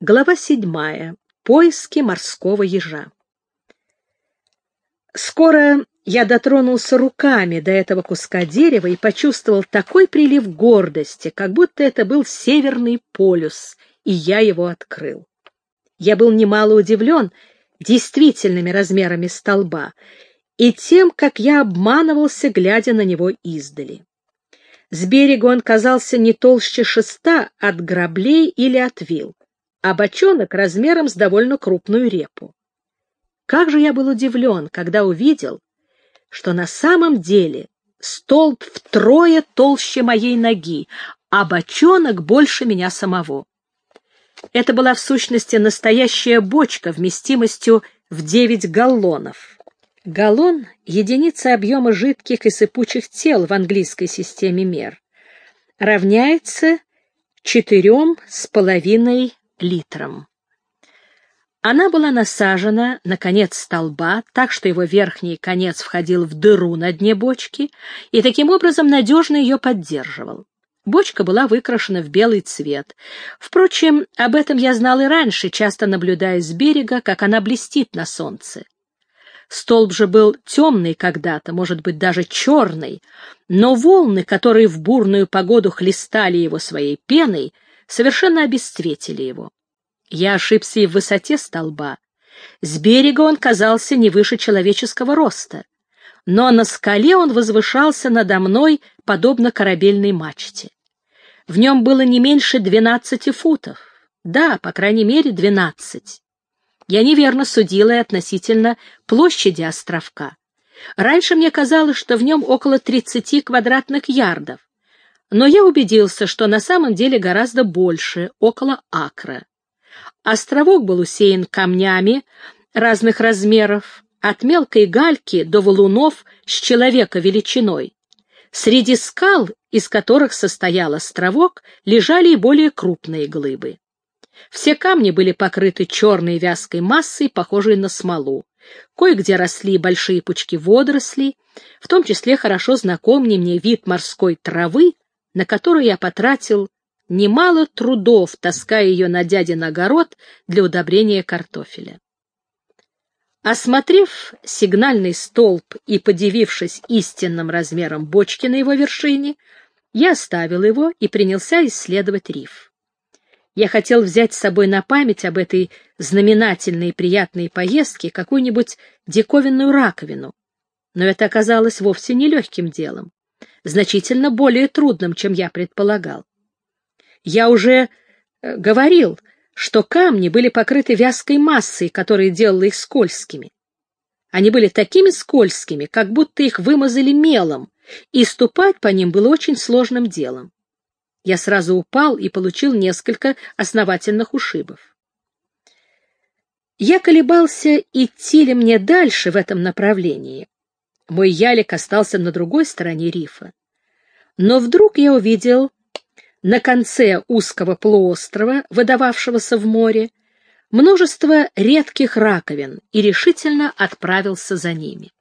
Глава седьмая. Поиски морского ежа. Скоро я дотронулся руками до этого куска дерева и почувствовал такой прилив гордости, как будто это был Северный полюс, и я его открыл. Я был немало удивлен действительными размерами столба и тем, как я обманывался, глядя на него издали. С берега он казался не толще шеста от граблей или от вил а бочонок размером с довольно крупную репу. Как же я был удивлен, когда увидел, что на самом деле столб втрое толще моей ноги, а бочонок больше меня самого. Это была в сущности настоящая бочка вместимостью в 9 галлонов. Галлон — единица объема жидких и сыпучих тел в английской системе мер. Равняется четырем с половиной литрам. Она была насажена на конец столба, так что его верхний конец входил в дыру на дне бочки и таким образом надежно ее поддерживал. Бочка была выкрашена в белый цвет. Впрочем, об этом я знал и раньше, часто наблюдая с берега, как она блестит на солнце. Столб же был темный когда-то, может быть, даже черный, но волны, которые в бурную погоду хлестали его своей пеной, совершенно обесцветили его. Я ошибся и в высоте столба. С берега он казался не выше человеческого роста, но на скале он возвышался надо мной, подобно корабельной мачте. В нем было не меньше двенадцати футов. Да, по крайней мере, двенадцать. Я неверно судила и относительно площади островка. Раньше мне казалось, что в нем около тридцати квадратных ярдов, но я убедился, что на самом деле гораздо больше, около акра. Островок был усеян камнями разных размеров, от мелкой гальки до валунов с человека величиной. Среди скал, из которых состоял островок, лежали и более крупные глыбы. Все камни были покрыты черной вязкой массой, похожей на смолу. Кое-где росли большие пучки водорослей, в том числе хорошо знакомый мне вид морской травы, на которую я потратил немало трудов, таская ее на дядин огород для удобрения картофеля. Осмотрев сигнальный столб и подивившись истинным размером бочки на его вершине, я оставил его и принялся исследовать риф. Я хотел взять с собой на память об этой знаменательной и приятной поездке какую-нибудь диковинную раковину, но это оказалось вовсе не легким делом значительно более трудным, чем я предполагал. Я уже э, говорил, что камни были покрыты вязкой массой, которая делала их скользкими. Они были такими скользкими, как будто их вымазали мелом, и ступать по ним было очень сложным делом. Я сразу упал и получил несколько основательных ушибов. Я колебался, идти ли мне дальше в этом направлении, мой ялик остался на другой стороне рифа. Но вдруг я увидел на конце узкого полуострова, выдававшегося в море, множество редких раковин и решительно отправился за ними.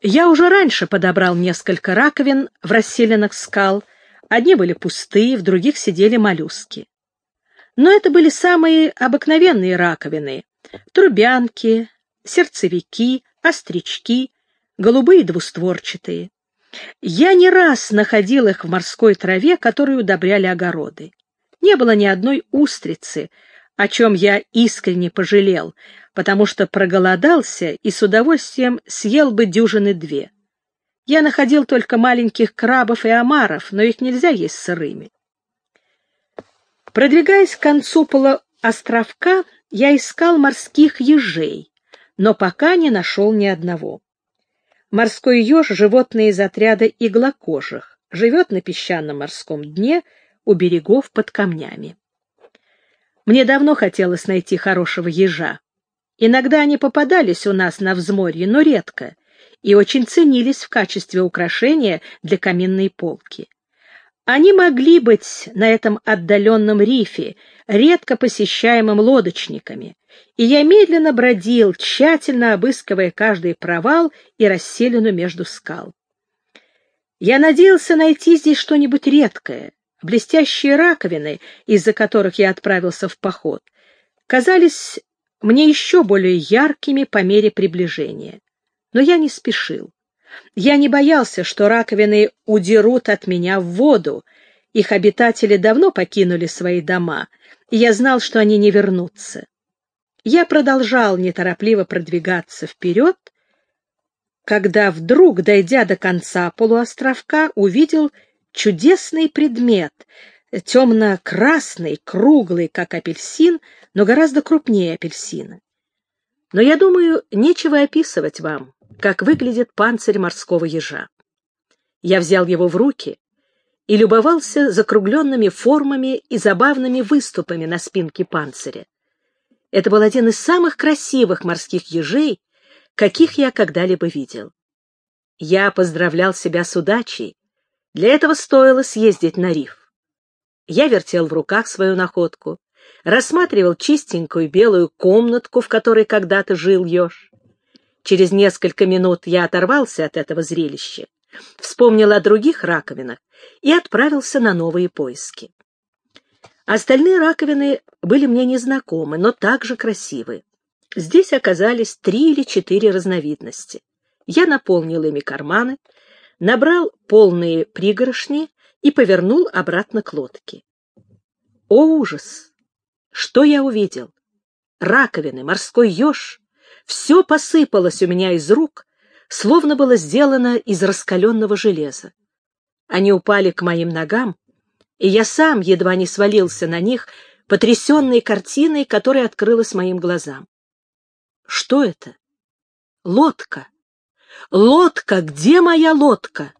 Я уже раньше подобрал несколько раковин в расселенных скал, одни были пустые, в других сидели моллюски. Но это были самые обыкновенные раковины — трубянки, сердцевики, острячки, голубые двустворчатые. Я не раз находил их в морской траве, которую удобряли огороды. Не было ни одной устрицы, о чем я искренне пожалел, потому что проголодался и с удовольствием съел бы дюжины две. Я находил только маленьких крабов и омаров, но их нельзя есть сырыми. Продвигаясь к концу полуостровка, я искал морских ежей, но пока не нашел ни одного. Морской еж — животное из отряда иглокожих, живет на песчаном морском дне у берегов под камнями. Мне давно хотелось найти хорошего ежа. Иногда они попадались у нас на взморье, но редко, и очень ценились в качестве украшения для каминной полки. Они могли быть на этом отдаленном рифе, редко посещаемым лодочниками, и я медленно бродил, тщательно обыскивая каждый провал и расселину между скал. Я надеялся найти здесь что-нибудь редкое, Блестящие раковины, из-за которых я отправился в поход, казались мне еще более яркими по мере приближения. Но я не спешил. Я не боялся, что раковины удерут от меня в воду. Их обитатели давно покинули свои дома, и я знал, что они не вернутся. Я продолжал неторопливо продвигаться вперед, когда вдруг, дойдя до конца полуостровка, увидел чудесный предмет, темно-красный, круглый, как апельсин, но гораздо крупнее апельсина. Но я думаю, нечего описывать вам, как выглядит панцирь морского ежа. Я взял его в руки и любовался закругленными формами и забавными выступами на спинке панциря. Это был один из самых красивых морских ежей, каких я когда-либо видел. Я поздравлял себя с удачей. Для этого стоило съездить на риф. Я вертел в руках свою находку, рассматривал чистенькую белую комнатку, в которой когда-то жил еж. Через несколько минут я оторвался от этого зрелища, вспомнил о других раковинах и отправился на новые поиски. Остальные раковины были мне незнакомы, но также красивы. Здесь оказались три или четыре разновидности. Я наполнил ими карманы, набрал полные пригоршни и повернул обратно к лодке. О, ужас! Что я увидел? Раковины, морской еж. Все посыпалось у меня из рук, словно было сделано из раскаленного железа. Они упали к моим ногам, и я сам едва не свалился на них, потрясенной картиной, которая открылась моим глазам. Что это? Лодка. Лодка! Где моя лодка?